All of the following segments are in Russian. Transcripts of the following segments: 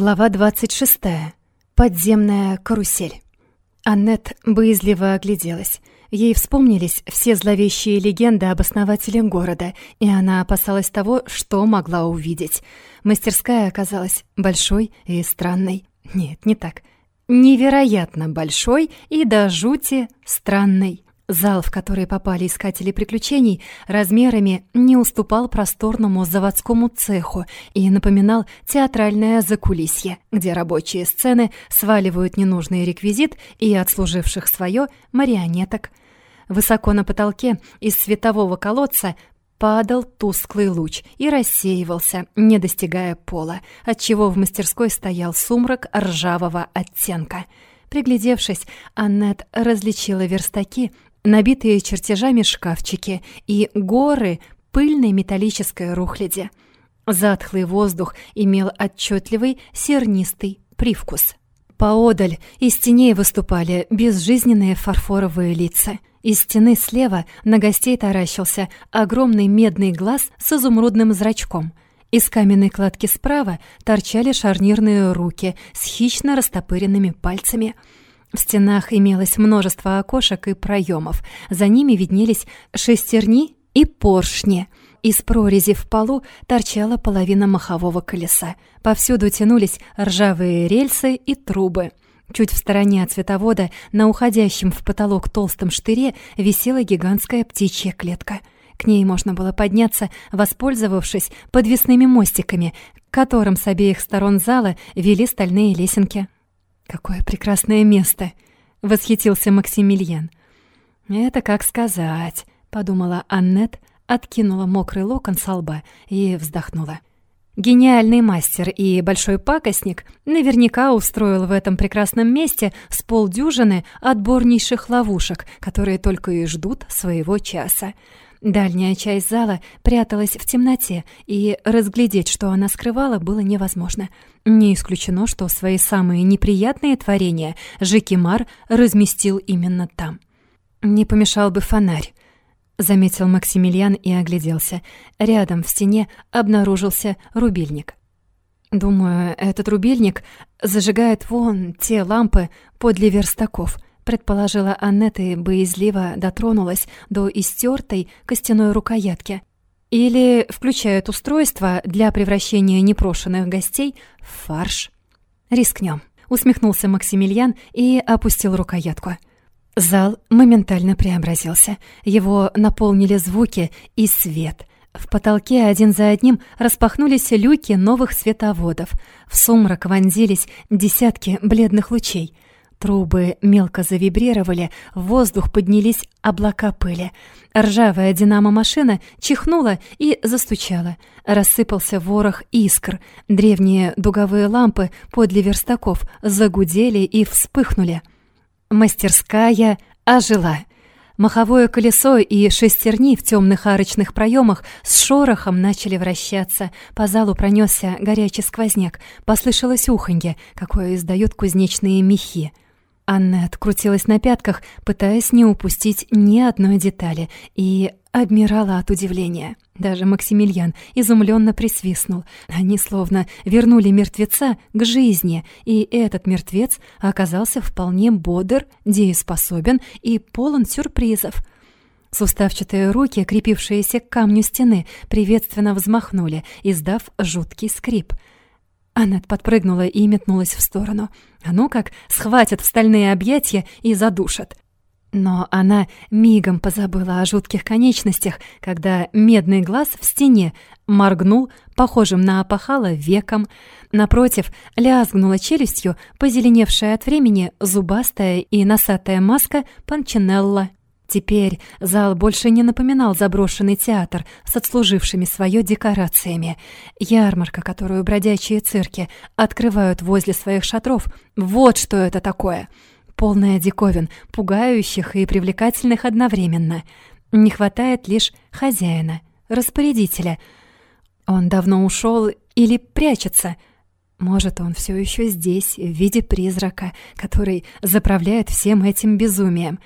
Глава 26. Подземная карусель. Аннет боязливо огляделась. Ей вспомнились все зловещие легенды об основателе города, и она опасалась того, что могла увидеть. Мастерская оказалась большой и странной. Нет, не так. Невероятно большой и до жути странной. Зал, в который попали искатели приключений, размерами не уступал просторному заводскому цеху и напоминал театральное закулисье, где рабочие сцены сваливают ненужный реквизит и отслуживших свое марионеток. Высоко на потолке из светового колодца падал тусклый луч и рассеивался, не достигая пола, отчего в мастерской стоял сумрак ржавого оттенка. Приглядевшись, Аннет различила верстаки, набитые чертежами шкафчики и горы пыльной металлической рухляди. Затхлый воздух имел отчетливый сернистый привкус. Поодаль из теней выступали безжизненные фарфоровые лица. Из стены слева на гостей таращился огромный медный глаз с изумрудным зрачком. Из каменной кладки справа торчали шарнирные руки с хищно растопыренными пальцами — в стенах имелось множество окошек и проемов. За ними виднелись шестерни и поршни. Из прорези в полу торчала половина махового колеса. Повсюду тянулись ржавые рельсы и трубы. Чуть в стороне от цветовода, на уходящем в потолок толстом штыре, висела гигантская птичья клетка. К ней можно было подняться, воспользовавшись подвесными мостиками, к которым с обеих сторон зала вели стальные лесенки. «Какое прекрасное место!» — восхитился Максимилиан. «Это как сказать», — подумала Аннет, откинула мокрый локон со лба и вздохнула. Гениальный мастер и большой пакостник наверняка устроил в этом прекрасном месте с полдюжины отборнейших ловушек, которые только и ждут своего часа. Дальняя часть зала пряталась в темноте, и разглядеть, что она скрывала, было невозможно. Не исключено, что свои самые неприятные творения Жикимар разместил именно там. «Не помешал бы фонарь», — заметил Максимилиан и огляделся. Рядом в стене обнаружился рубильник. «Думаю, этот рубильник зажигает вон те лампы подле верстаков», предположила Аннет и боязливо дотронулась до истертой костяной рукоятки. Или включают устройство для превращения непрошенных гостей в фарш. Рискнем. усмехнулся Максимилиан и опустил рукоятку. Зал моментально преобразился. Его наполнили звуки и свет. В потолке один за одним распахнулись люки новых световодов. В сумрак вонзились десятки бледных лучей — Трубы мелко завибрировали, в воздух поднялись облака пыли. Ржавая динамо-машина чихнула и застучала. Рассыпался ворох искр. Древние дуговые лампы подле верстаков загудели и вспыхнули. Мастерская ожила. Маховое колесо и шестерни в темных арочных проемах с шорохом начали вращаться. По залу пронесся горячий сквозняк. Послышалось уханье, какое издают кузнечные мехи. Анна открутилась на пятках, пытаясь не упустить ни одной детали, и обмирала от удивления. Даже Максимилиан изумленно присвистнул. Они словно вернули мертвеца к жизни, и этот мертвец оказался вполне бодр, дееспособен и полон сюрпризов. Суставчатые руки, крепившиеся к камню стены, приветственно взмахнули, издав жуткий скрип — Аннет подпрыгнула и метнулась в сторону. А ну как, схватят в стальные объятия и задушат. Но она мигом позабыла о жутких конечностях, когда медный глаз в стене моргнул, похожим на опахало, веком. Напротив, лязгнула челюстью, позеленевшая от времени зубастая и носатая маска Панчинелла. Теперь зал больше не напоминал заброшенный театр с отслужившими свое декорациями. Ярмарка, которую бродячие цирки открывают возле своих шатров, вот что это такое. Полная диковин, пугающих и привлекательных одновременно. Не хватает лишь хозяина, распорядителя. Он давно ушел или прячется — может, он все еще здесь, в виде призрака, который заправляет всем этим безумием.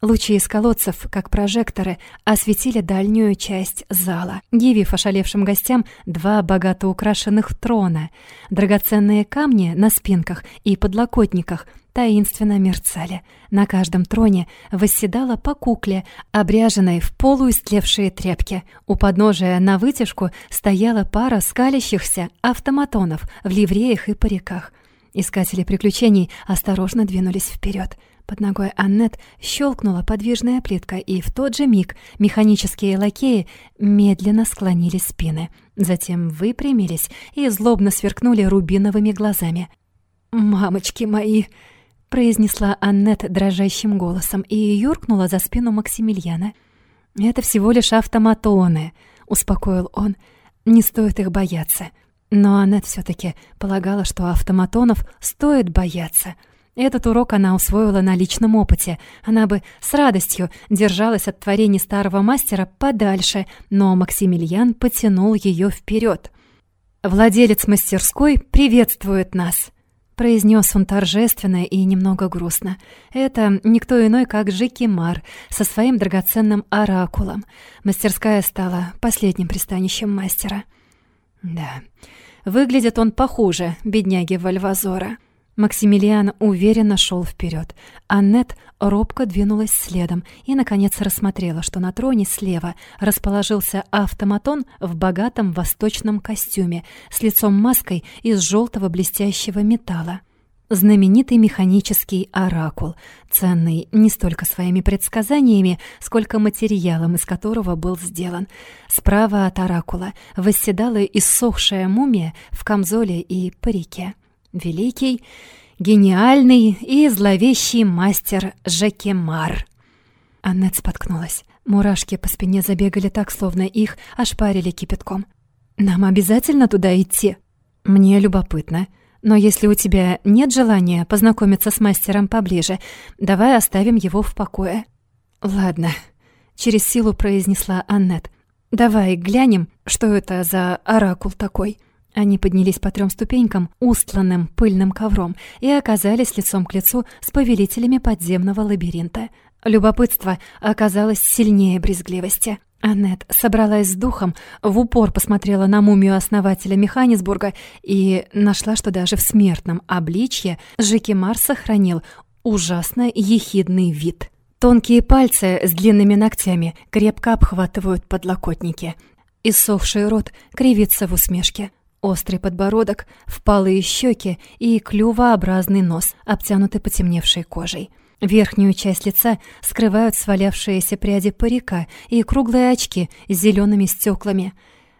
Лучи из колодцев, как прожекторы, осветили дальнюю часть зала, явив ошалевшим гостям два богато украшенных трона. Драгоценные камни на спинках и подлокотниках таинственно мерцали. На каждом троне восседала по кукле, обряженной в полуистлевшие тряпки. У подножия на вытяжку стояла пара скалящихся автоматонов в ливреях и париках. Искатели приключений осторожно двинулись вперед. Под ногой Аннет щелкнула подвижная плитка, и в тот же миг механические лакеи медленно склонили спины. Затем выпрямились и злобно сверкнули рубиновыми глазами. «Мамочки мои!» — произнесла Аннет дрожащим голосом и юркнула за спину Максимилиана. «Это всего лишь автоматоны», — успокоил он. «Не стоит их бояться». Но Аннет все таки полагала, что автоматонов стоит бояться — этот урок она усвоила на личном опыте. Она бы с радостью держалась от творений старого мастера подальше, но Максимилиан потянул ее вперед. «Владелец мастерской приветствует нас», — произнес он торжественно и немного грустно. «Это никто иной, как Жики Мар со своим драгоценным оракулом. Мастерская стала последним пристанищем мастера». «Да, выглядит он похуже, бедняги Вальвазора». Максимилиан уверенно шел вперед. Аннет робко двинулась следом и, наконец, рассмотрела, что на троне слева расположился автоматон в богатом восточном костюме с лицом-маской из желтого блестящего металла. Знаменитый механический оракул, ценный не столько своими предсказаниями, сколько материалом, из которого был сделан. Справа от оракула восседала иссохшая мумия в камзоле и парике. Великий, гениальный и зловещий мастер Жекемар. Аннет споткнулась. Мурашки по спине забегали так, словно их ошпарили кипятком. «Нам обязательно туда идти?» «Мне любопытно. Но если у тебя нет желания познакомиться с мастером поближе, давай оставим его в покое». «Ладно», — через силу произнесла Аннет. «Давай глянем, что это за оракул такой». Они поднялись по трем ступенькам, устланным пыльным ковром, и оказались лицом к лицу с повелителями подземного лабиринта. Любопытство оказалось сильнее брезгливости. Аннет собралась с духом, в упор посмотрела на мумию основателя Механисбурга и нашла, что даже в смертном обличье Жикимар сохранил ужасно ехидный вид. Тонкие пальцы с длинными ногтями крепко обхватывают подлокотники. Иссохший рот кривится в усмешке. Острый подбородок, впалые щеки и клювообразный нос, обтянутый потемневшей кожей. Верхнюю часть лица скрывают свалявшиеся пряди парика и круглые очки с зелеными стеклами.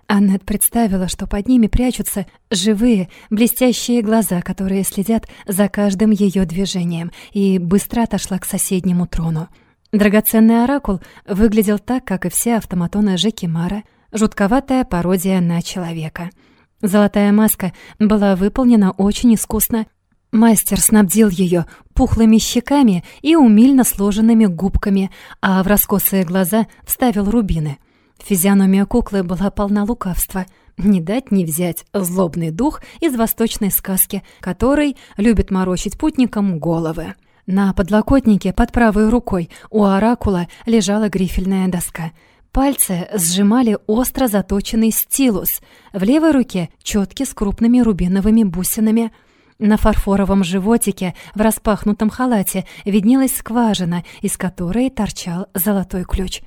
Аннет представила, что под ними прячутся живые, блестящие глаза, которые следят за каждым ее движением, и быстро отошла к соседнему трону. Драгоценный оракул выглядел так, как и все автоматоны Жекимара, жутковатая пародия на человека — Золотая маска была выполнена очень искусно. Мастер снабдил ее пухлыми щеками и умильно сложенными губками, а в раскосые глаза вставил рубины. Физиономия куклы была полна лукавства. Не дать не взять злобный дух из восточной сказки, который любит морочить путникам головы. На подлокотнике под правой рукой у оракула лежала грифельная доска — Пальцы сжимали остро заточенный стилус. В левой руке четки с крупными рубиновыми бусинами. На фарфоровом животике в распахнутом халате виднелась скважина, из которой торчал золотой ключ.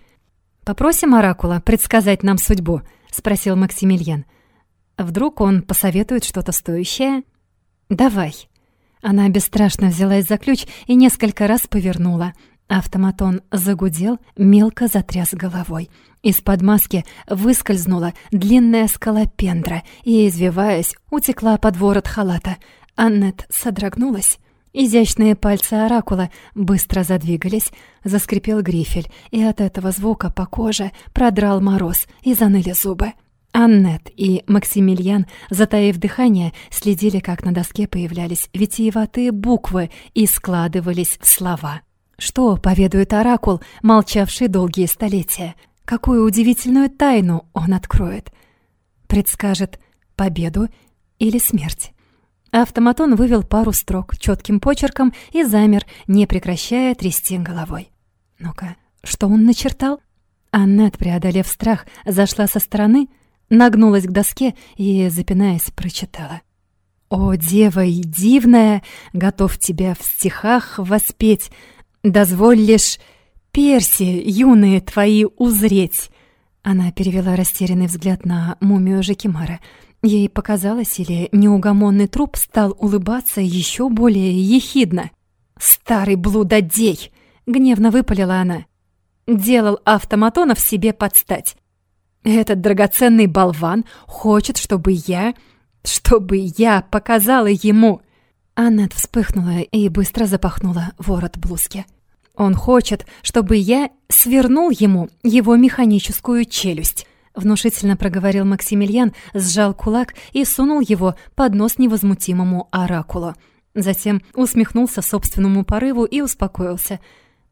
«Попросим Оракула предсказать нам судьбу?» — спросил Максимилиан. «Вдруг он посоветует что-то стоящее?» «Давай». Она бесстрашно взялась за ключ и несколько раз повернула — Автоматон загудел, мелко затряс головой. Из-под маски выскользнула длинная скалопендра и, извиваясь, утекла под ворот халата. Аннет содрогнулась. Изящные пальцы оракула быстро задвигались, заскрипел грифель, и от этого звука по коже продрал мороз и заныли зубы. Аннет и Максимилиан, затаив дыхание, следили, как на доске появлялись витиеватые буквы и складывались в слова. Что поведает оракул, молчавший долгие столетия? Какую удивительную тайну он откроет? Предскажет победу или смерть? Автоматон вывел пару строк четким почерком и замер, не прекращая трясти головой. Ну-ка, что он начертал? Аннет, преодолев страх, зашла со стороны, нагнулась к доске и, запинаясь, прочитала. «О, дева и дивная, готов тебя в стихах воспеть, дозволь лишь перси юные твои узреть». Она перевела растерянный взгляд на мумию Жекимара. Ей показалось, или неугомонный труп стал улыбаться еще более ехидно. «Старый блудодей!» — гневно выпалила она. «Делал автоматонов себе подстать. Этот драгоценный болван хочет, чтобы я... чтобы я показала ему...» Аннет вспыхнула и быстро запахнула ворот блузки. «Он хочет, чтобы я свернул ему его механическую челюсть». Внушительно проговорил Максимилиан, сжал кулак и сунул его под нос невозмутимому оракулу. Затем усмехнулся собственному порыву и успокоился.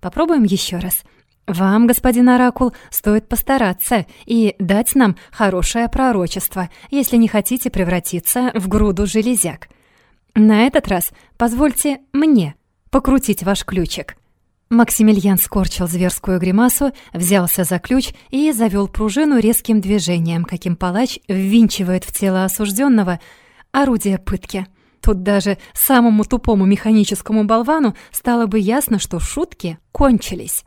«Попробуем еще раз. Вам, господин Оракул, стоит постараться и дать нам хорошее пророчество, если не хотите превратиться в груду железяк. На этот раз позвольте мне покрутить ваш ключик». Максимилиан скорчил зверскую гримасу, взялся за ключ и завёл пружину резким движением, каким палач ввинчивает в тело осужденного орудие пытки. Тут даже самому тупому механическому болвану стало бы ясно, что шутки кончились.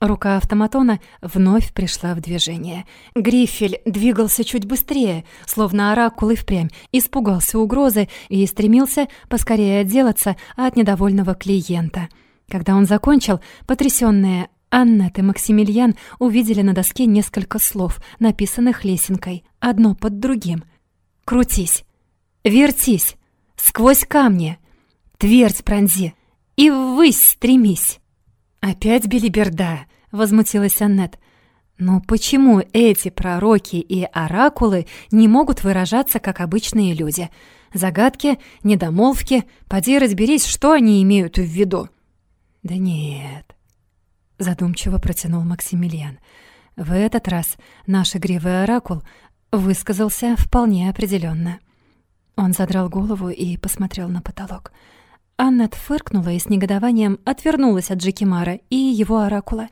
Рука автоматона вновь пришла в движение. Грифель двигался чуть быстрее, словно оракул и впрямь, испугался угрозы и стремился поскорее отделаться от недовольного клиента. Когда он закончил, потрясённые Аннет и Максимилиан увидели на доске несколько слов, написанных лесенкой, одно под другим. «Крутись! Вертись! Сквозь камни! Твердь пронзи! И ввысь стремись!» «Опять белиберда!» — возмутилась Аннет. «Но почему эти пророки и оракулы не могут выражаться, как обычные люди? Загадки, недомолвки, поди разберись, что они имеют в виду». «Да нет», — задумчиво протянул Максимилиан. «В этот раз наш игривый оракул высказался вполне определенно. Он задрал голову и посмотрел на потолок. Аннет фыркнула и с негодованием отвернулась от Джекимара и его оракула.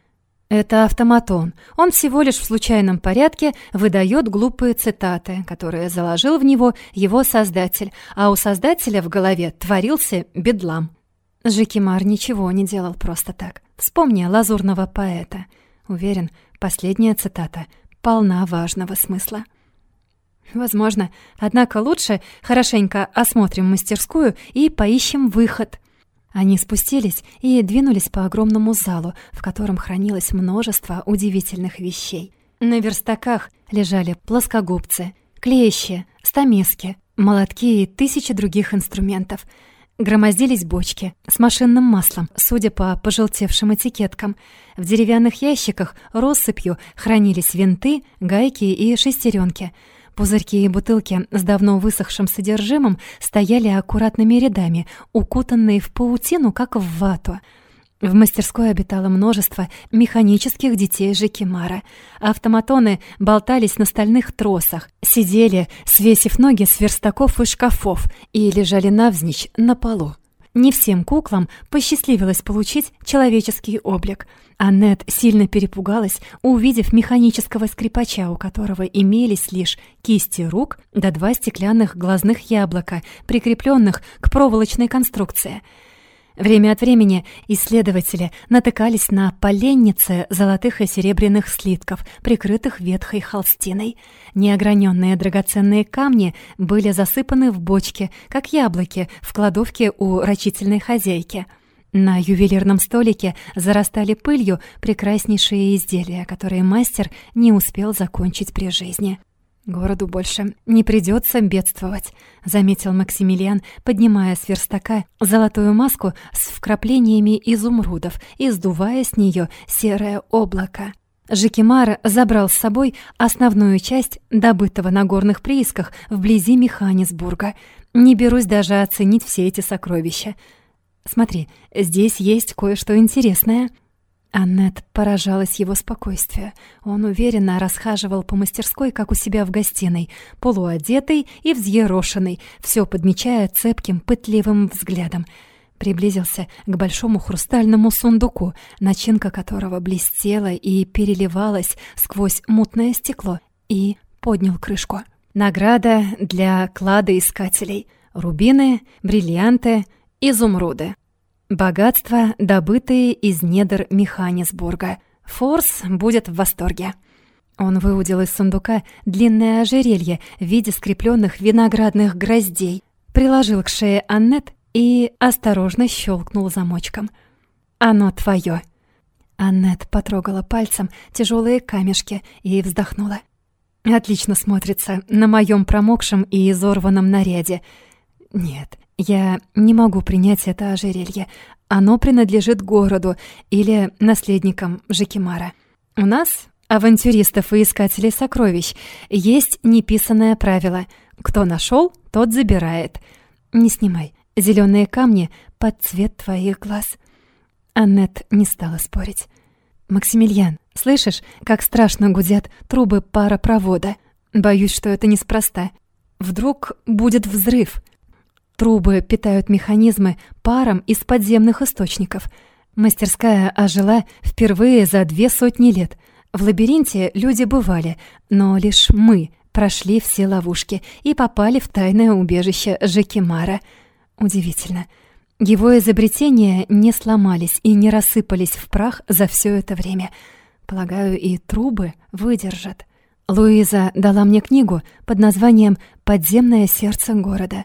Это автоматон. Он всего лишь в случайном порядке выдает глупые цитаты, которые заложил в него его создатель, а у создателя в голове творился бедлам. Жикимар ничего не делал просто так. Вспомни лазурного поэта. Уверен, последняя цитата полна важного смысла. Возможно, однако лучше хорошенько осмотрим мастерскую и поищем выход. Они спустились и двинулись по огромному залу, в котором хранилось множество удивительных вещей. На верстаках лежали плоскогубцы, клещи, стамески, молотки и тысячи других инструментов. Громоздились бочки с машинным маслом, судя по пожелтевшим этикеткам. В деревянных ящиках россыпью хранились винты, гайки и шестеренки — Пузырьки и бутылки с давно высохшим содержимым стояли аккуратными рядами, укутанные в паутину, как в вату. В мастерской обитало множество механических детей Жекимара. Автоматоны болтались на стальных тросах, сидели, свесив ноги с верстаков и шкафов, и лежали навзничь на полу. Не всем куклам посчастливилось получить человеческий облик. Аннет сильно перепугалась, увидев механического скрипача, у которого имелись лишь кисти рук да два стеклянных глазных яблока, прикрепленных к проволочной конструкции — Время от времени исследователи натыкались на поленницы золотых и серебряных слитков, прикрытых ветхой холстиной. Неограненные драгоценные камни были засыпаны в бочки, как яблоки в кладовке у рачительной хозяйки. На ювелирном столике зарастали пылью прекраснейшие изделия, которые мастер не успел закончить при жизни. «Городу больше не придется бедствовать», — заметил Максимилиан, поднимая с верстака золотую маску с вкраплениями изумрудов и сдувая с нее серое облако. Жикимар забрал с собой основную часть добытого на горных приисках вблизи Механисбурга. Не берусь даже оценить все эти сокровища. Смотри, здесь есть кое-что интересное. Аннет поражалась его спокойствию. Он уверенно расхаживал по мастерской, как у себя в гостиной, полуодетый и взъерошенный, все подмечая цепким, пытливым взглядом. приблизился к большому хрустальному сундуку, начинка которого блестела и переливалась сквозь мутное стекло, и поднял крышку. Награда для кладоискателей. Рубины, бриллианты, изумруды. Богатства, добытые из недр Механисбурга. Форс будет в восторге. Он выудил из сундука длинное ожерелье в виде скрепленных виноградных гроздей, приложил к шее Аннет и осторожно щелкнул замочком. «Оно твое. Аннет потрогала пальцем тяжелые камешки и вздохнула. «Отлично смотрится на моем промокшем и изорванном наряде. Нет, я не могу принять это ожерелье. Оно принадлежит городу или наследникам Жикимара. У нас, авантюристов и искателей сокровищ, есть неписанное правило. Кто нашел, тот забирает. Не снимай. Зеленые камни под цвет твоих глаз. Аннет не стала спорить. «Максимилиан, слышишь, как страшно гудят трубы паропровода? Боюсь, что это неспроста. Вдруг будет взрыв. Трубы питают механизмы паром из подземных источников. Мастерская ожила впервые за две сотни лет. В лабиринте люди бывали, но лишь мы прошли все ловушки и попали в тайное убежище Жекимара. Удивительно. Его изобретения не сломались и не рассыпались в прах за все это время. Полагаю, и трубы выдержат. Луиза дала мне книгу под названием «Подземное сердце города».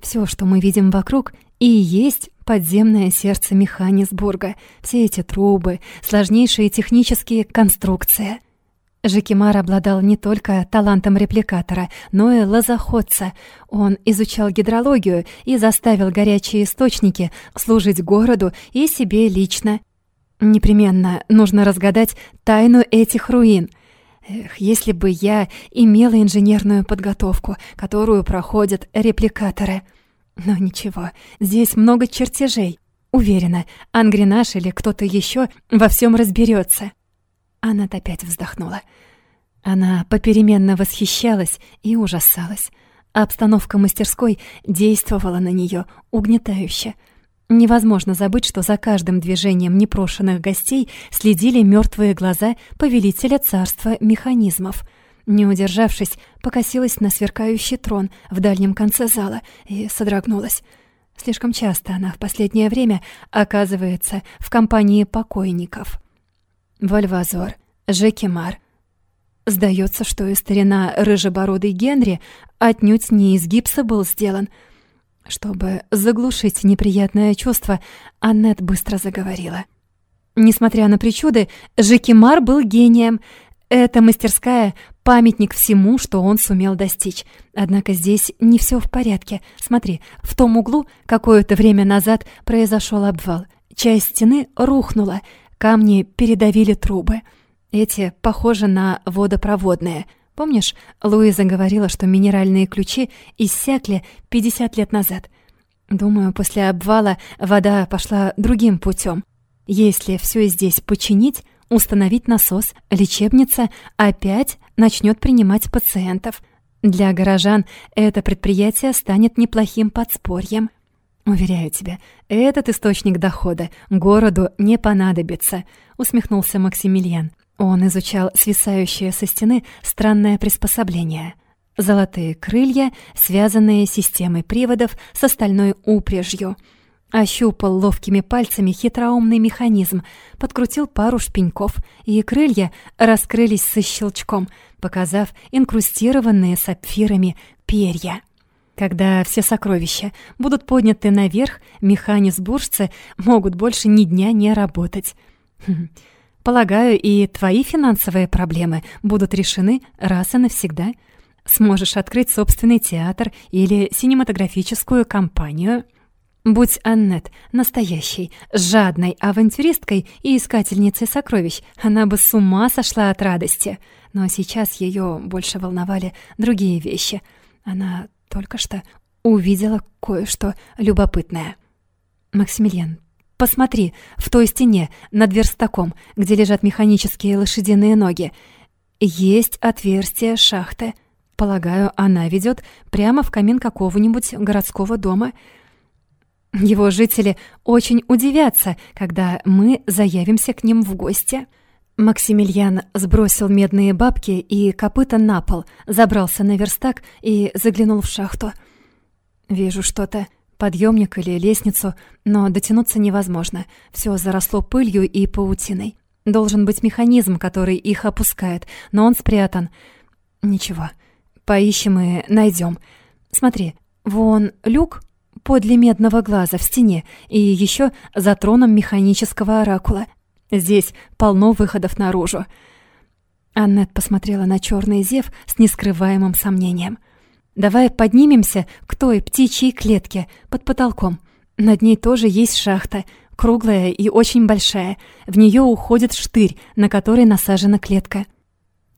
Все, что мы видим вокруг, и есть подземное сердце Механисбурга. Все эти трубы, сложнейшие технические конструкции. Жикимар обладал не только талантом репликатора, но и лозоходца. Он изучал гидрологию и заставил горячие источники служить городу и себе лично. Непременно нужно разгадать тайну этих руин. Эх, если бы я имела инженерную подготовку, которую проходят репликаторы. Но ничего, здесь много чертежей. Уверена, Ангренаш или кто-то еще во всем разберется. Аннет опять вздохнула. Она попеременно восхищалась и ужасалась. Обстановка мастерской действовала на нее угнетающе. Невозможно забыть, что за каждым движением непрошенных гостей следили мертвые глаза повелителя царства механизмов. Не удержавшись, покосилась на сверкающий трон в дальнем конце зала и содрогнулась. Слишком часто она в последнее время оказывается в компании покойников. Вальвазор, Жекимар. Сдается, что и старина рыжебородый Генри отнюдь не из гипса был сделан. Чтобы заглушить неприятное чувство, Аннет быстро заговорила. Несмотря на причуды, Жекимар был гением. Эта мастерская — памятник всему, что он сумел достичь. Однако здесь не все в порядке. Смотри, в том углу какое-то время назад произошел обвал. Часть стены рухнула, Камни передавили трубы. Эти похожи на водопроводные. Помнишь, Луиза говорила, что минеральные ключи иссякли 50 лет назад? Думаю, после обвала вода пошла другим путем. Если все здесь починить, установить насос, лечебница опять начнет принимать пациентов. Для горожан это предприятие станет неплохим подспорьем. «Уверяю тебя, этот источник дохода городу не понадобится», — усмехнулся Максимилиан. Он изучал свисающее со стены странное приспособление. Золотые крылья, связанные системой приводов с остальной упряжью. Ощупал ловкими пальцами хитроумный механизм, подкрутил пару шпеньков, и крылья раскрылись со щелчком, показав инкрустированные сапфирами перья. Когда все сокровища будут подняты наверх, механизбуржцы могут больше ни дня не работать. Хм. Полагаю, и твои финансовые проблемы будут решены раз и навсегда. Сможешь открыть собственный театр или синематографическую компанию. Будь Аннет настоящей, жадной авантюристкой и искательницей сокровищ, она бы с ума сошла от радости. Но сейчас ее больше волновали другие вещи. Она только что увидела кое-что любопытное. «Максимилиан, посмотри, в той стене, над верстаком, где лежат механические лошадиные ноги, есть отверстие шахты. Полагаю, она ведет прямо в камин какого-нибудь городского дома. Его жители очень удивятся, когда мы заявимся к ним в гости». Максимилиан сбросил медные бабки и копыта на пол, забрался на верстак и заглянул в шахту. «Вижу что-то. Подъемник или лестницу, но дотянуться невозможно. Все заросло пылью и паутиной. Должен быть механизм, который их опускает, но он спрятан. Ничего. Поищем и найдем. Смотри, вон люк подле медного глаза в стене и еще за троном механического оракула. Здесь полно выходов наружу. Аннет посмотрела на черный зев с нескрываемым сомнением. «Давай поднимемся к той птичьей клетке под потолком. Над ней тоже есть шахта, круглая и очень большая. В нее уходит штырь, на который насажена клетка.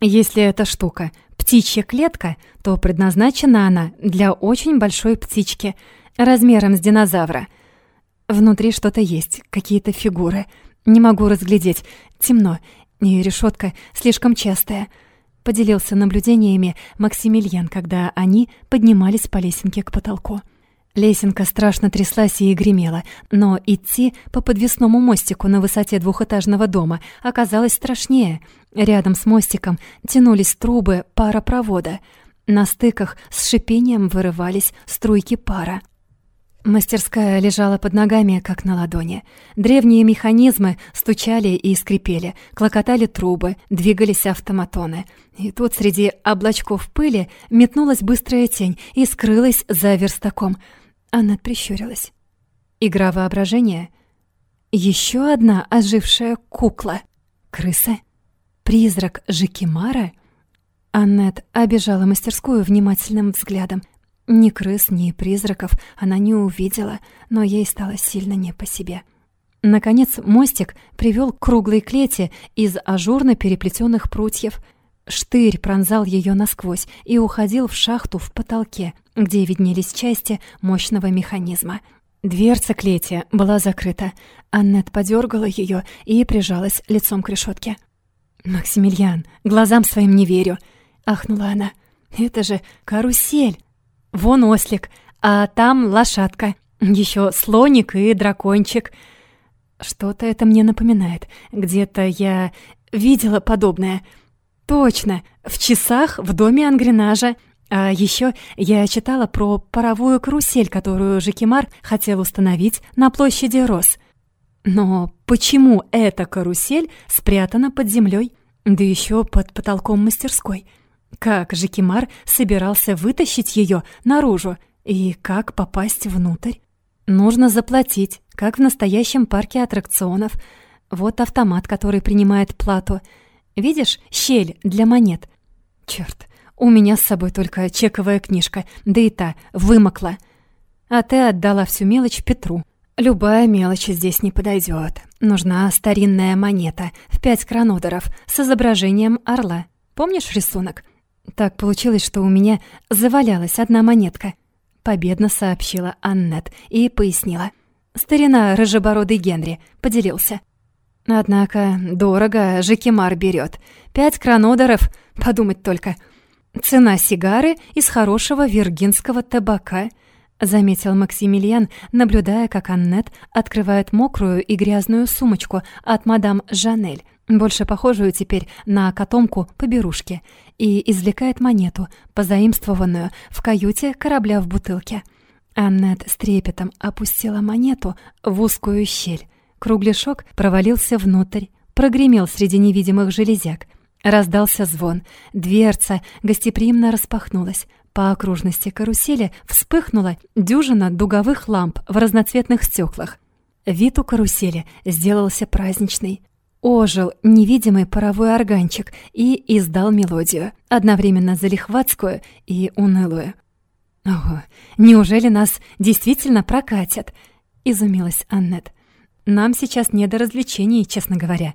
Если эта штука — птичья клетка, то предназначена она для очень большой птички, размером с динозавра. Внутри что-то есть, какие-то фигуры — не могу разглядеть. Темно. И решетка слишком частая. Поделился наблюдениями Максимилиан, когда они поднимались по лесенке к потолку. Лесенка страшно тряслась и гремела, но идти по подвесному мостику на высоте двухэтажного дома оказалось страшнее. Рядом с мостиком тянулись трубы паропровода. На стыках с шипением вырывались струйки пара. Мастерская лежала под ногами, как на ладони. Древние механизмы стучали и скрипели, клокотали трубы, двигались автоматоны. И тут среди облачков пыли метнулась быстрая тень и скрылась за верстаком. Она прищурилась. Игра воображения. Еще одна ожившая кукла. Крыса? Призрак Жикимара? Аннет обижала мастерскую внимательным взглядом. Ни крыс, ни призраков она не увидела, но ей стало сильно не по себе. Наконец мостик привел к круглой клете из ажурно переплетенных прутьев. Штырь пронзал ее насквозь и уходил в шахту в потолке, где виднелись части мощного механизма. Дверца клети была закрыта. Аннет подергала ее и прижалась лицом к решетке. «Максимилиан, глазам своим не верю!» — ахнула она. «Это же карусель!» Вон ослик, а там лошадка. Еще слоник и дракончик. Что-то это мне напоминает. Где-то я видела подобное. Точно, в часах в доме Ангренажа. А еще я читала про паровую карусель, которую Жекимар хотел установить на площади Рос. Но почему эта карусель спрятана под землей, да еще под потолком мастерской? — как Жикимар собирался вытащить ее наружу и как попасть внутрь? Нужно заплатить, как в настоящем парке аттракционов. Вот автомат, который принимает плату. Видишь, щель для монет. Черт, у меня с собой только чековая книжка, да и та вымокла. А ты отдала всю мелочь Петру. Любая мелочь здесь не подойдет. Нужна старинная монета в пять кранодеров с изображением орла. Помнишь рисунок? Так получилось, что у меня завалялась одна монетка. Победно сообщила Аннет и пояснила. Старина рыжебородый Генри поделился. Однако дорого Жекимар берет. Пять кранодоров, подумать только. Цена сигары из хорошего виргинского табака — заметил Максимилиан, наблюдая, как Аннет открывает мокрую и грязную сумочку от мадам Жанель, больше похожую теперь на котомку поберушки, и извлекает монету, позаимствованную в каюте корабля в бутылке. Аннет с трепетом опустила монету в узкую щель. Кругляшок провалился внутрь, прогремел среди невидимых железяк. Раздался звон, дверца гостеприимно распахнулась. По окружности карусели вспыхнула дюжина дуговых ламп в разноцветных стеклах. Вид у карусели сделался праздничный. Ожил невидимый паровой органчик и издал мелодию, одновременно залихватскую и унылую. «Ого, неужели нас действительно прокатят?» — изумилась Аннет. «Нам сейчас не до развлечений, честно говоря».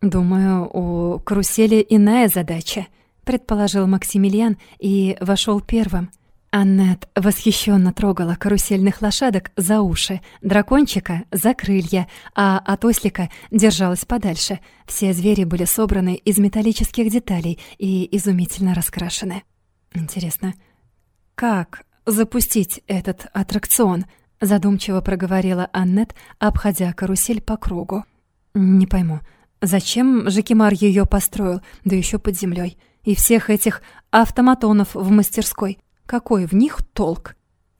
«Думаю, у карусели иная задача», — предположил Максимилиан и вошел первым — Аннет восхищенно трогала карусельных лошадок за уши, дракончика — за крылья, а от ослика держалась подальше. Все звери были собраны из металлических деталей и изумительно раскрашены. Интересно, как запустить этот аттракцион? задумчиво проговорила Аннет, обходя карусель по кругу. «Не пойму, зачем Жакимар ее построил, да еще под землей, и всех этих автоматонов в мастерской? Какой в них толк?»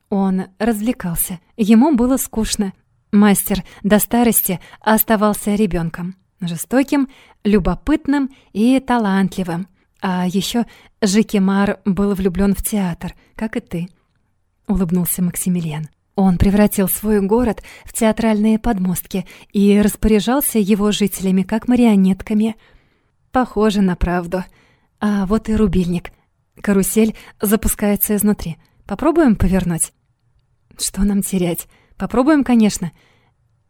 Он развлекался, ему было скучно. Мастер до старости оставался ребенком, жестоким, любопытным и талантливым. А еще Жикимар был влюблен в театр, как и ты, улыбнулся Максимилиан. Он превратил свой город в театральные подмостки и распоряжался его жителями как марионетками. Похоже на правду. А вот и рубильник. Карусель запускается изнутри. Попробуем повернуть? Что нам терять? Попробуем, конечно.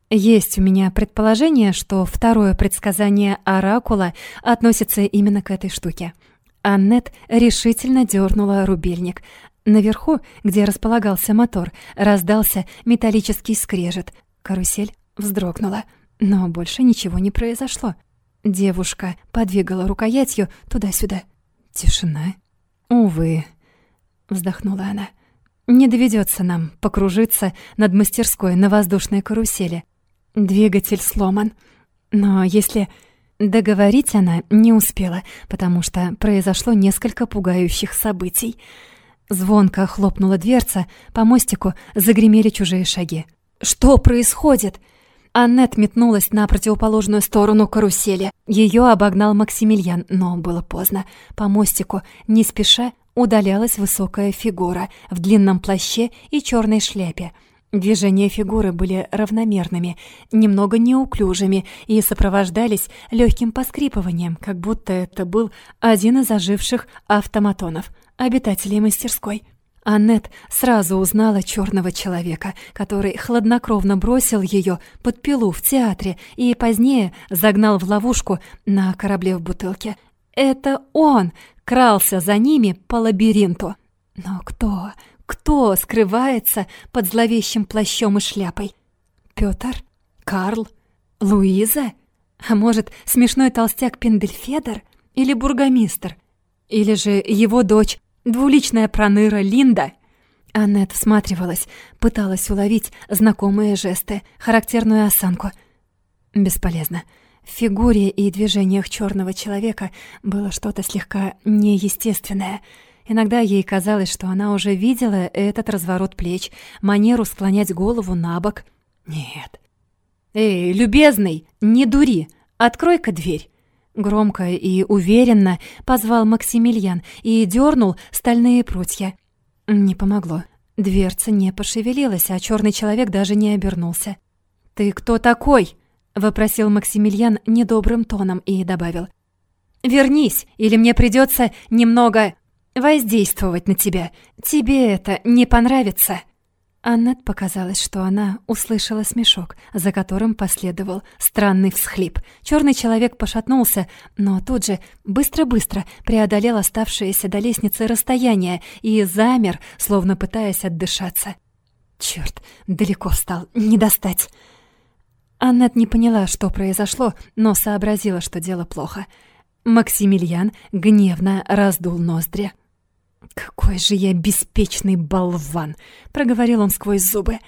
Есть у меня предположение, что второе предсказание Оракула относится именно к этой штуке. Аннет решительно дернула рубильник, Наверху, где располагался мотор, раздался металлический скрежет. Карусель вздрогнула, но больше ничего не произошло. Девушка подвигала рукоятью туда-сюда. Тишина. «Увы», — вздохнула она, — «не доведется нам покружиться над мастерской на воздушной карусели. Двигатель сломан. Но если...» Договорить она не успела, потому что произошло несколько пугающих событий — Звонко хлопнула дверца, по мостику загремели чужие шаги. «Что происходит?» Аннет метнулась на противоположную сторону карусели. Ее обогнал Максимилиан, но было поздно. По мостику, не спеша, удалялась высокая фигура в длинном плаще и черной шляпе. Движения фигуры были равномерными, немного неуклюжими и сопровождались легким поскрипыванием, как будто это был один из оживших автоматонов — обитателей мастерской. Аннет сразу узнала черного человека, который хладнокровно бросил ее под пилу в театре и позднее загнал в ловушку на корабле в бутылке. Это он крался за ними по лабиринту. Но кто, кто скрывается под зловещим плащом и шляпой? Пётр? Карл? Луиза? А может, смешной толстяк Пендельфедер? Или бургомистр? Или же его дочь Двуличная проныра Линда. Аннет всматривалась, пыталась уловить знакомые жесты, характерную осанку. Бесполезно. В фигуре и движениях черного человека было что-то слегка неестественное. Иногда ей казалось, что она уже видела этот разворот плеч, манеру склонять голову на бок. Нет. «Эй, любезный, не дури! Открой-ка дверь!» Громко и уверенно позвал Максимилиан и дернул стальные прутья. Не помогло. Дверца не пошевелилась, а черный человек даже не обернулся. «Ты кто такой?» — вопросил Максимилиан недобрым тоном и добавил. «Вернись, или мне придется немного воздействовать на тебя. Тебе это не понравится». Аннет показалось, что она услышала смешок, за которым последовал странный всхлип. Черный человек пошатнулся, но тут же быстро-быстро преодолел оставшееся до лестницы расстояние и замер, словно пытаясь отдышаться. Черт, далеко встал, не достать. Аннет не поняла, что произошло, но сообразила, что дело плохо. Максимилиан гневно раздул ноздри. «Какой же я беспечный болван!» — проговорил он сквозь зубы.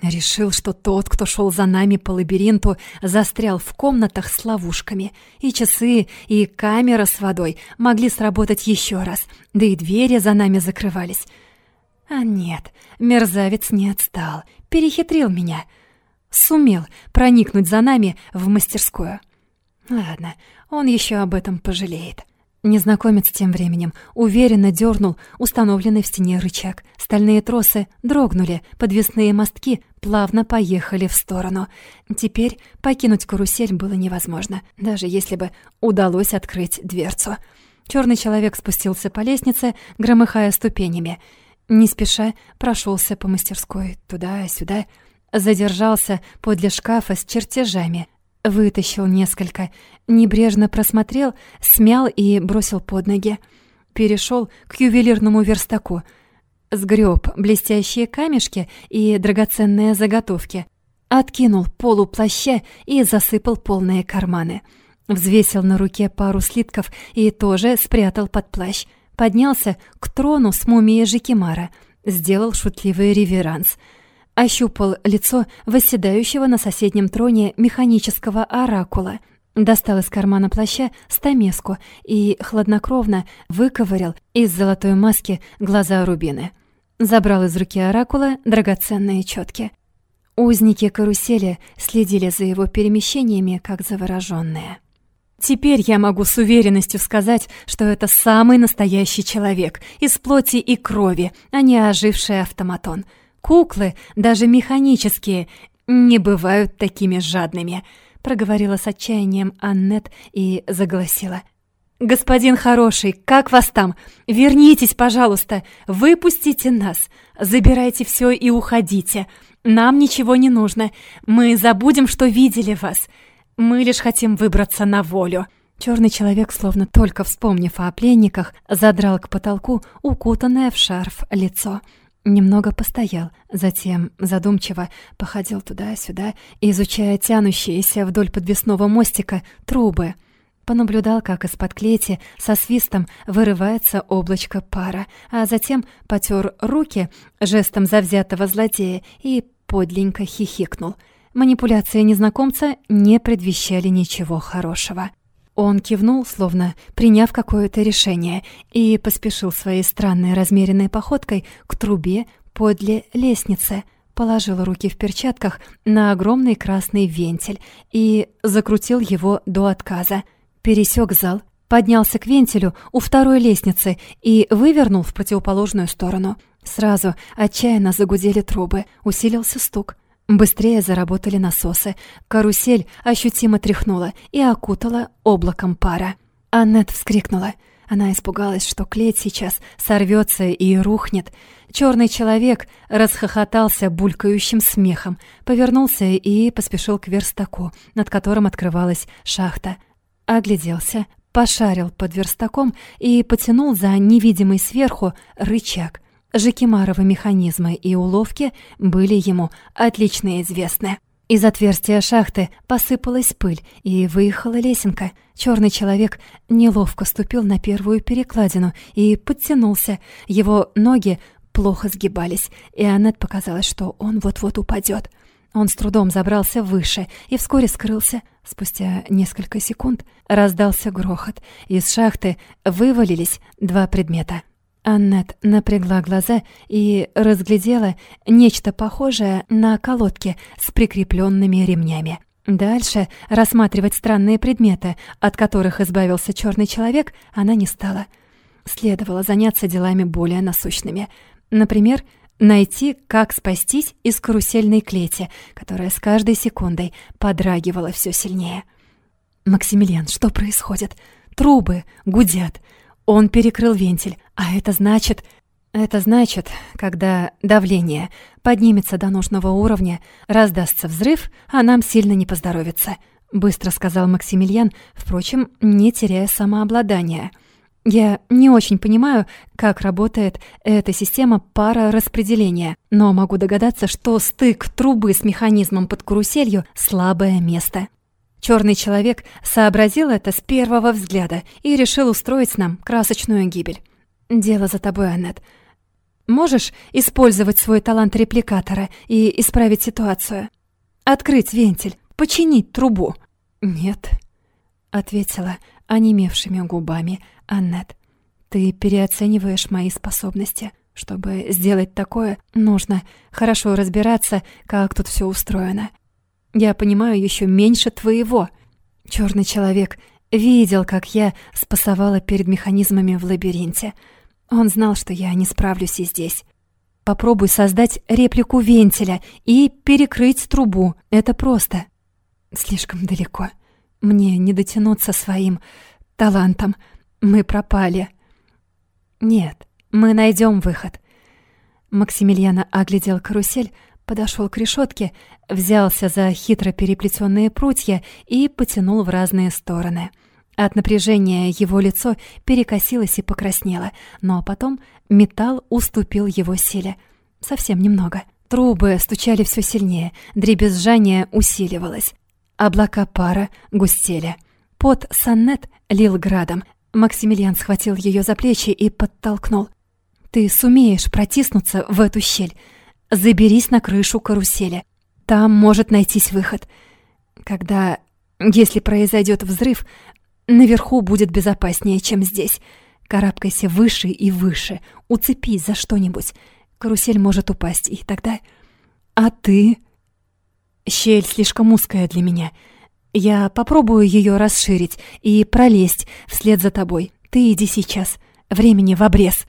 Решил, что тот, кто шел за нами по лабиринту, застрял в комнатах с ловушками. И часы, и камера с водой могли сработать еще раз, да и двери за нами закрывались. А нет, мерзавец не отстал, перехитрил меня. Сумел проникнуть за нами в мастерскую. Ладно, он еще об этом пожалеет. Незнакомец тем временем уверенно дернул установленный в стене рычаг. Стальные тросы дрогнули, подвесные мостки плавно поехали в сторону. Теперь покинуть карусель было невозможно, даже если бы удалось открыть дверцу. Черный человек спустился по лестнице, громыхая ступенями. Не спеша прошелся по мастерской туда-сюда, задержался подле шкафа с чертежами, Вытащил несколько, небрежно просмотрел, смял и бросил под ноги. Перешел к ювелирному верстаку. Сгреб блестящие камешки и драгоценные заготовки. Откинул полу плаща и засыпал полные карманы. Взвесил на руке пару слитков и тоже спрятал под плащ. Поднялся к трону с мумией Жикимара. Сделал шутливый реверанс — ощупал лицо восседающего на соседнем троне механического оракула, достал из кармана плаща стамеску и хладнокровно выковырял из золотой маски глаза рубины. Забрал из руки оракула драгоценные четки. Узники карусели следили за его перемещениями, как завороженные. Теперь я могу с уверенностью сказать, что это самый настоящий человек, из плоти и крови, а не оживший автоматон. Куклы, даже механические, не бывают такими жадными, проговорила с отчаянием Аннет и загласила. «Господин хороший, как вас там? Вернитесь, пожалуйста, выпустите нас, забирайте все и уходите. Нам ничего не нужно, мы забудем, что видели вас. Мы лишь хотим выбраться на волю». Черный человек, словно только вспомнив о пленниках, задрал к потолку укутанное в шарф лицо. Немного постоял, затем задумчиво походил туда-сюда, изучая тянущиеся вдоль подвесного мостика трубы. Понаблюдал, как из-под клети со свистом вырывается облачко пара, а затем потер руки жестом завзятого злодея и подленько хихикнул — Манипуляции незнакомца не предвещали ничего хорошего. Он кивнул, словно приняв какое-то решение, и поспешил своей странной размеренной походкой к трубе подле лестницы, положил руки в перчатках на огромный красный вентиль и закрутил его до отказа. Пересек зал, поднялся к вентилю у второй лестницы и вывернул в противоположную сторону. Сразу отчаянно загудели трубы, усилился стук — Быстрее заработали насосы. Карусель ощутимо тряхнула и окутала облаком пара. Аннет вскрикнула. Она испугалась, что клеть сейчас сорвется и рухнет. Черный человек расхохотался булькающим смехом, повернулся и поспешил к верстаку, над которым открывалась шахта. Огляделся, пошарил под верстаком и потянул за невидимый сверху рычаг — Жекимаровы механизмы и уловки были ему отлично известны. Из отверстия шахты посыпалась пыль, и выехала лесенка. Черный человек неловко ступил на первую перекладину и подтянулся. Его ноги плохо сгибались, и Аннет показалось, что он вот-вот упадет. Он с трудом забрался выше и вскоре скрылся. Спустя несколько секунд раздался грохот. Из шахты вывалились два предмета. Аннет напрягла глаза и разглядела нечто похожее на колодки с прикрепленными ремнями. Дальше рассматривать странные предметы, от которых избавился черный человек, она не стала. Следовало заняться делами более насущными. Например, найти, как спастись из карусельной клети, которая с каждой секундой подрагивала все сильнее. «Максимилиан, что происходит? Трубы гудят. Он перекрыл вентиль, а это значит... Это значит, когда давление поднимется до нужного уровня, раздастся взрыв, а нам сильно не поздоровится, быстро сказал Максимилиан, впрочем, не теряя самообладания. Я не очень понимаю, как работает эта система парораспределения, но могу догадаться, что стык трубы с механизмом под каруселью — слабое место. Черный человек сообразил это с первого взгляда и решил устроить нам красочную гибель. Дело за тобой, Аннет. Можешь использовать свой талант репликатора и исправить ситуацию? Открыть вентиль, починить трубу? Нет, ответила онемевшими губами Аннет. Ты переоцениваешь мои способности. Чтобы сделать такое, нужно хорошо разбираться, как тут все устроено. Я понимаю еще меньше твоего. Черный человек видел, как я спасовала перед механизмами в лабиринте. Он знал, что я не справлюсь и здесь. Попробуй создать реплику вентиля и перекрыть трубу. Это просто. Слишком далеко. Мне не дотянуться своим талантом. Мы пропали. Нет, мы найдем выход. Максимилиана оглядел карусель, подошел к решетке, взялся за хитро переплетенные прутья и потянул в разные стороны. От напряжения его лицо перекосилось и покраснело, но потом металл уступил его силе. Совсем немного. Трубы стучали все сильнее, дребезжание усиливалось. Облака пара густели. Под Саннет лил градом. Максимилиан схватил ее за плечи и подтолкнул. «Ты сумеешь протиснуться в эту щель. Заберись на крышу карусели. Там может найтись выход. Когда, если произойдет взрыв, наверху будет безопаснее, чем здесь. Карабкайся выше и выше, уцепись за что-нибудь. Карусель может упасть, и тогда... А ты? Щель слишком узкая для меня. Я попробую ее расширить и пролезть вслед за тобой. Ты иди сейчас. Времени в обрез.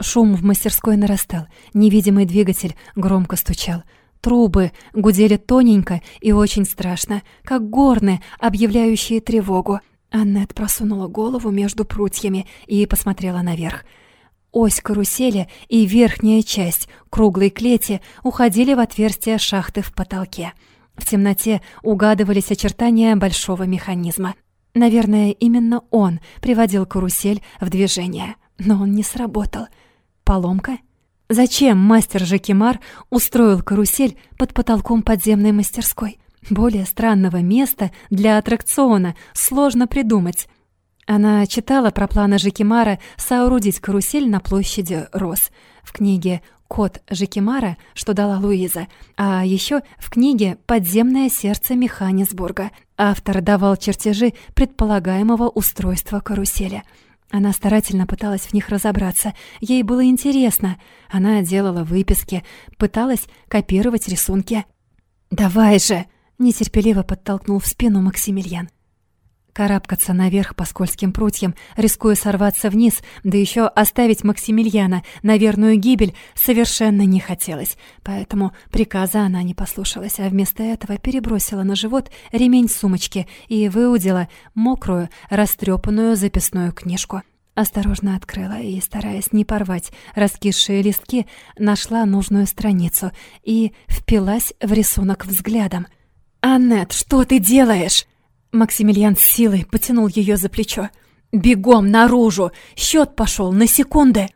Шум в мастерской нарастал. Невидимый двигатель громко стучал. Трубы гудели тоненько и очень страшно, как горны, объявляющие тревогу. Аннет просунула голову между прутьями и посмотрела наверх. Ось карусели и верхняя часть круглой клети уходили в отверстие шахты в потолке. В темноте угадывались очертания большого механизма. Наверное, именно он приводил карусель в движение. Но он не сработал. Поломка? Зачем мастер Жекимар устроил карусель под потолком подземной мастерской? Более странного места для аттракциона сложно придумать. Она читала про планы Жекимара соорудить карусель на площади Рос в книге «Кот Жекимара», что дала Луиза, а еще в книге «Подземное сердце Механисбурга». Автор давал чертежи предполагаемого устройства карусели. Она старательно пыталась в них разобраться. Ей было интересно. Она делала выписки, пыталась копировать рисунки. «Давай же!» — нетерпеливо подтолкнул в спину Максимилиан. Карабкаться наверх по скользким прутьям, рискуя сорваться вниз, да еще оставить Максимилиана на верную гибель, совершенно не хотелось. Поэтому приказа она не послушалась, а вместо этого перебросила на живот ремень сумочки и выудила мокрую, растрепанную записную книжку. Осторожно открыла и, стараясь не порвать раскисшие листки, нашла нужную страницу и впилась в рисунок взглядом. «Аннет, что ты делаешь?» Максимилиан с силой потянул ее за плечо. «Бегом наружу! Счет пошел на секунды!»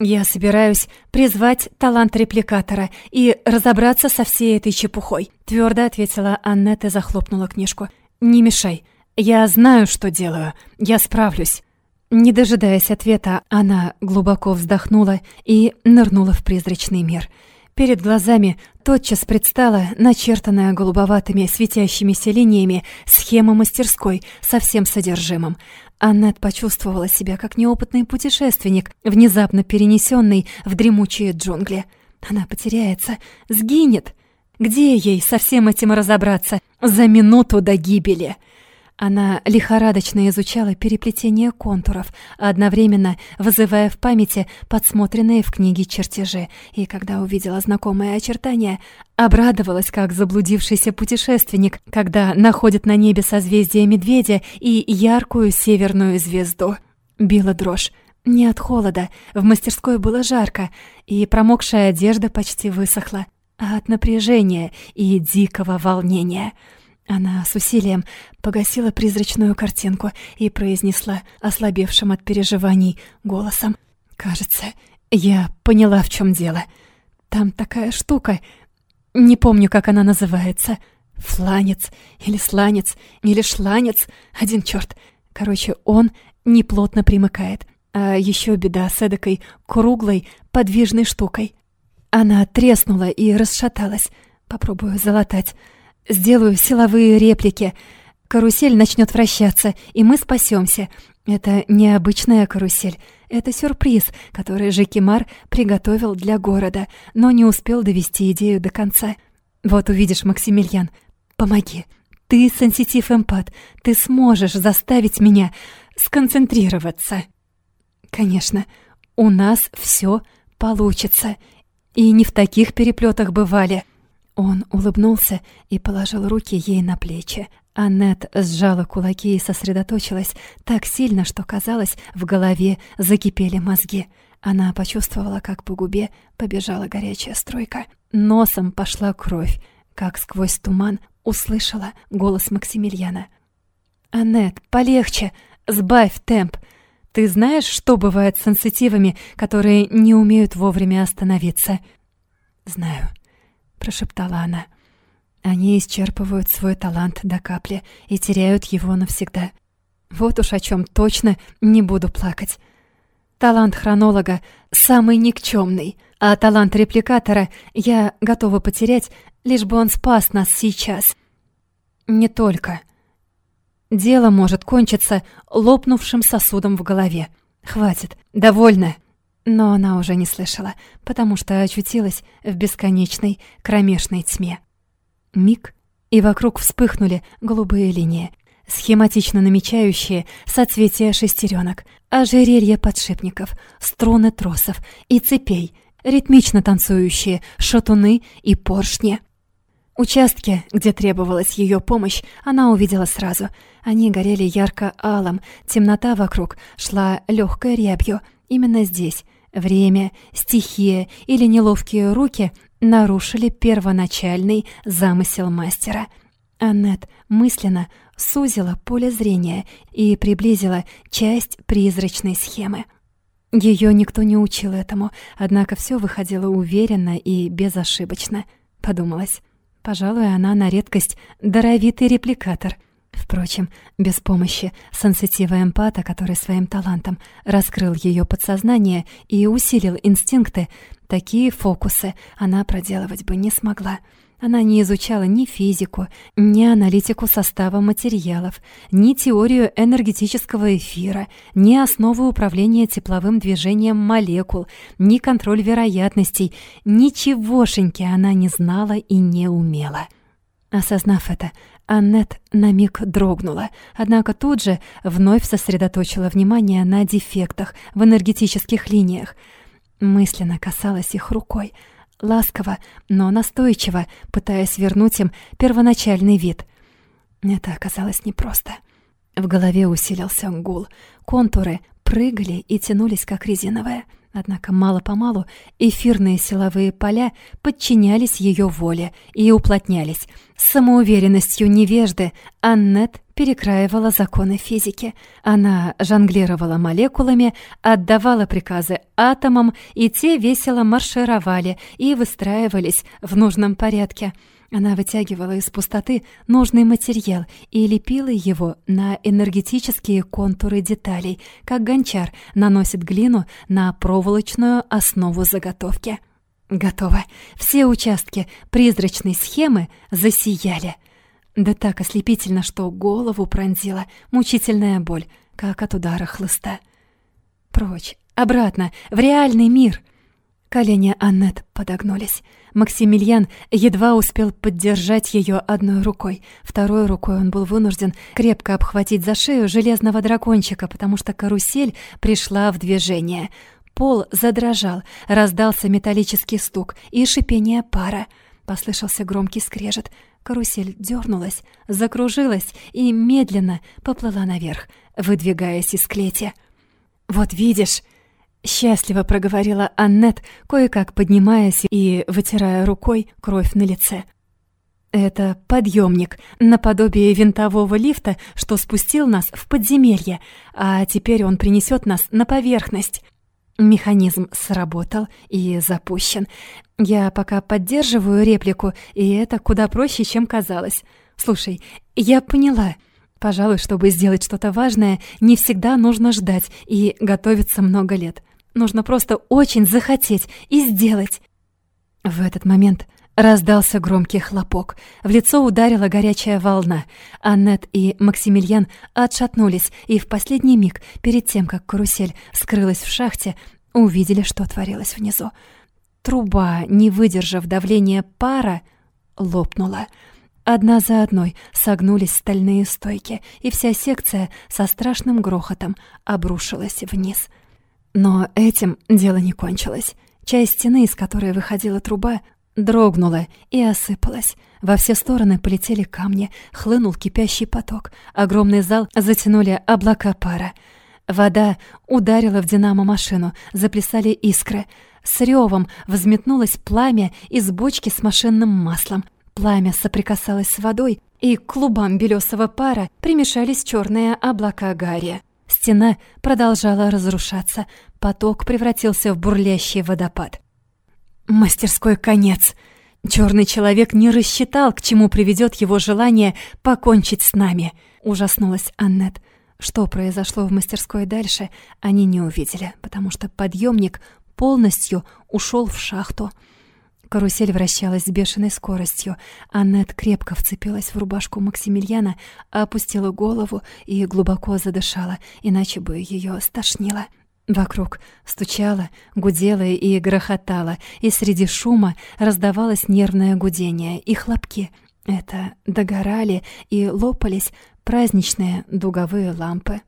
«Я собираюсь призвать талант репликатора и разобраться со всей этой чепухой», твердо ответила Аннет и захлопнула книжку. «Не мешай. Я знаю, что делаю. Я справлюсь». Не дожидаясь ответа, она глубоко вздохнула и нырнула в призрачный мир — Перед глазами тотчас предстала начертанная голубоватыми светящимися линиями схема мастерской со всем содержимым. Аннет почувствовала себя как неопытный путешественник, внезапно перенесенный в дремучие джунгли. Она потеряется, сгинет. Где ей со всем этим разобраться за минуту до гибели?» Она лихорадочно изучала переплетение контуров, одновременно вызывая в памяти подсмотренные в книге чертежи, и когда увидела знакомые очертания, обрадовалась, как заблудившийся путешественник, когда находит на небе созвездие медведя и яркую северную звезду. Била дрожь. Не от холода, в мастерской было жарко, и промокшая одежда почти высохла, а от напряжения и дикого волнения — она с усилием погасила призрачную картинку и произнесла ослабевшим от переживаний голосом. «Кажется, я поняла, в чем дело. Там такая штука, не помню, как она называется. Фланец или сланец или шланец, один черт. Короче, он неплотно примыкает. А еще беда с эдакой круглой подвижной штукой. Она треснула и расшаталась. Попробую залатать. Сделаю силовые реплики. Карусель начнет вращаться, и мы спасемся. Это необычная карусель. Это сюрприз, который Жекимар приготовил для города, но не успел довести идею до конца. Вот увидишь, Максимилиан, помоги. Ты сенситив-эмпат. Ты сможешь заставить меня сконцентрироваться. Конечно, у нас все получится. И не в таких переплетах бывали. Он улыбнулся и положил руки ей на плечи. Аннет сжала кулаки и сосредоточилась так сильно, что, казалось, в голове закипели мозги. Она почувствовала, как по губе побежала горячая струйка. Носом пошла кровь, как сквозь туман услышала голос Максимилиана. «Аннет, полегче! Сбавь темп! Ты знаешь, что бывает с сенситивами, которые не умеют вовремя остановиться?» «Знаю», прошептала она. Они исчерпывают свой талант до капли и теряют его навсегда. Вот уж о чем точно не буду плакать. Талант хронолога самый никчемный, а талант репликатора я готова потерять, лишь бы он спас нас сейчас. Не только. Дело может кончиться лопнувшим сосудом в голове. Хватит, довольно. Но она уже не слышала, потому что очутилась в бесконечной кромешной тьме. Миг, и вокруг вспыхнули голубые линии, схематично намечающие соцветия шестеренок, ожерелья подшипников, струны тросов и цепей, ритмично танцующие шатуны и поршни. Участки, где требовалась ее помощь, она увидела сразу. Они горели ярко-алым, темнота вокруг шла легкой рябью. Именно здесь время, стихия или неловкие руки нарушили первоначальный замысел мастера. Аннет мысленно сузила поле зрения и приблизила часть призрачной схемы. Ее никто не учил этому, однако все выходило уверенно и безошибочно, подумалось. Пожалуй, она на редкость даровитый репликатор. Впрочем, без помощи сенситива эмпата, который своим талантом раскрыл ее подсознание и усилил инстинкты, такие фокусы она проделывать бы не смогла. Она не изучала ни физику, ни аналитику состава материалов, ни теорию энергетического эфира, ни основы управления тепловым движением молекул, ни контроль вероятностей. Ничегошеньки она не знала и не умела. Осознав это, Аннет на миг дрогнула, однако тут же вновь сосредоточила внимание на дефектах в энергетических линиях. Мысленно касалась их рукой — ласково, но настойчиво, пытаясь вернуть им первоначальный вид. Это оказалось непросто. В голове усилился гул. Контуры прыгали и тянулись, как резиновые. Однако мало-помалу эфирные силовые поля подчинялись ее воле и уплотнялись. С самоуверенностью невежды Аннет перекраивала законы физики. Она жонглировала молекулами, отдавала приказы атомам, и те весело маршировали и выстраивались в нужном порядке. Она вытягивала из пустоты нужный материал и лепила его на энергетические контуры деталей, как гончар наносит глину на проволочную основу заготовки. Готово. Все участки призрачной схемы засияли. Да так ослепительно, что голову пронзила мучительная боль, как от удара хлыста. Прочь, обратно, в реальный мир. Колени Аннет подогнулись. Максимилиан едва успел поддержать ее одной рукой. Второй рукой он был вынужден крепко обхватить за шею железного дракончика, потому что карусель пришла в движение. Пол задрожал, раздался металлический стук и шипение пара. Послышался громкий скрежет. Карусель дернулась, закружилась и медленно поплыла наверх, выдвигаясь из клети. «Вот видишь!» — счастливо проговорила Аннет, кое-как поднимаясь и вытирая рукой кровь на лице. «Это подъемник, наподобие винтового лифта, что спустил нас в подземелье, а теперь он принесет нас на поверхность». Механизм сработал и запущен. Я пока поддерживаю реплику, и это куда проще, чем казалось. Слушай, я поняла. Пожалуй, чтобы сделать что-то важное, не всегда нужно ждать и готовиться много лет. Нужно просто очень захотеть и сделать. В этот момент Раздался громкий хлопок. В лицо ударила горячая волна. Аннет и Максимилиан отшатнулись, и в последний миг, перед тем, как карусель скрылась в шахте, увидели, что творилось внизу. Труба, не выдержав давления пара, лопнула. Одна за одной согнулись стальные стойки, и вся секция со страшным грохотом обрушилась вниз. Но этим дело не кончилось. Часть стены, из которой выходила труба, дрогнула и осыпалась. Во все стороны полетели камни, хлынул кипящий поток. Огромный зал затянули облака пара. Вода ударила в динамо-машину, заплясали искры. С ревом взметнулось пламя из бочки с машинным маслом. Пламя соприкасалось с водой, и к клубам белесого пара примешались черные облака гари. Стена продолжала разрушаться, поток превратился в бурлящий водопад. Мастерской конец. Черный человек не рассчитал, к чему приведет его желание покончить с нами. Ужаснулась Аннет. Что произошло в мастерской дальше, они не увидели, потому что подъемник полностью ушел в шахту. Карусель вращалась с бешеной скоростью. Аннет крепко вцепилась в рубашку Максимилиана, опустила голову и глубоко задышала, иначе бы ее стошнило. Вокруг стучало, гудело и грохотало, и среди шума раздавалось нервное гудение и хлопки. Это догорали и лопались праздничные дуговые лампы.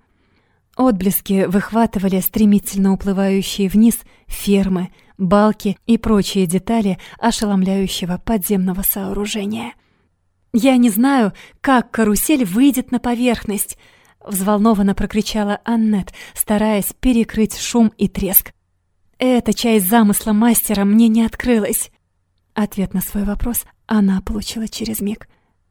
Отблески выхватывали стремительно уплывающие вниз фермы, балки и прочие детали ошеломляющего подземного сооружения. «Я не знаю, как карусель выйдет на поверхность», — взволнованно прокричала Аннет, стараясь перекрыть шум и треск. «Эта часть замысла мастера мне не открылась». Ответ на свой вопрос она получила через миг.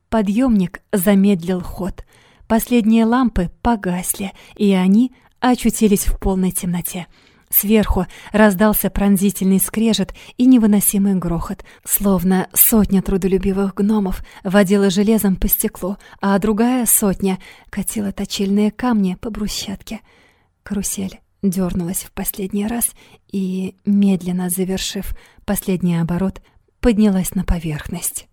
Подъемник замедлил ход. Последние лампы погасли, и они очутились в полной темноте. Сверху раздался пронзительный скрежет и невыносимый грохот, словно сотня трудолюбивых гномов водила железом по стеклу, а другая сотня катила точильные камни по брусчатке. Карусель дернулась в последний раз и, медленно завершив последний оборот, поднялась на поверхность.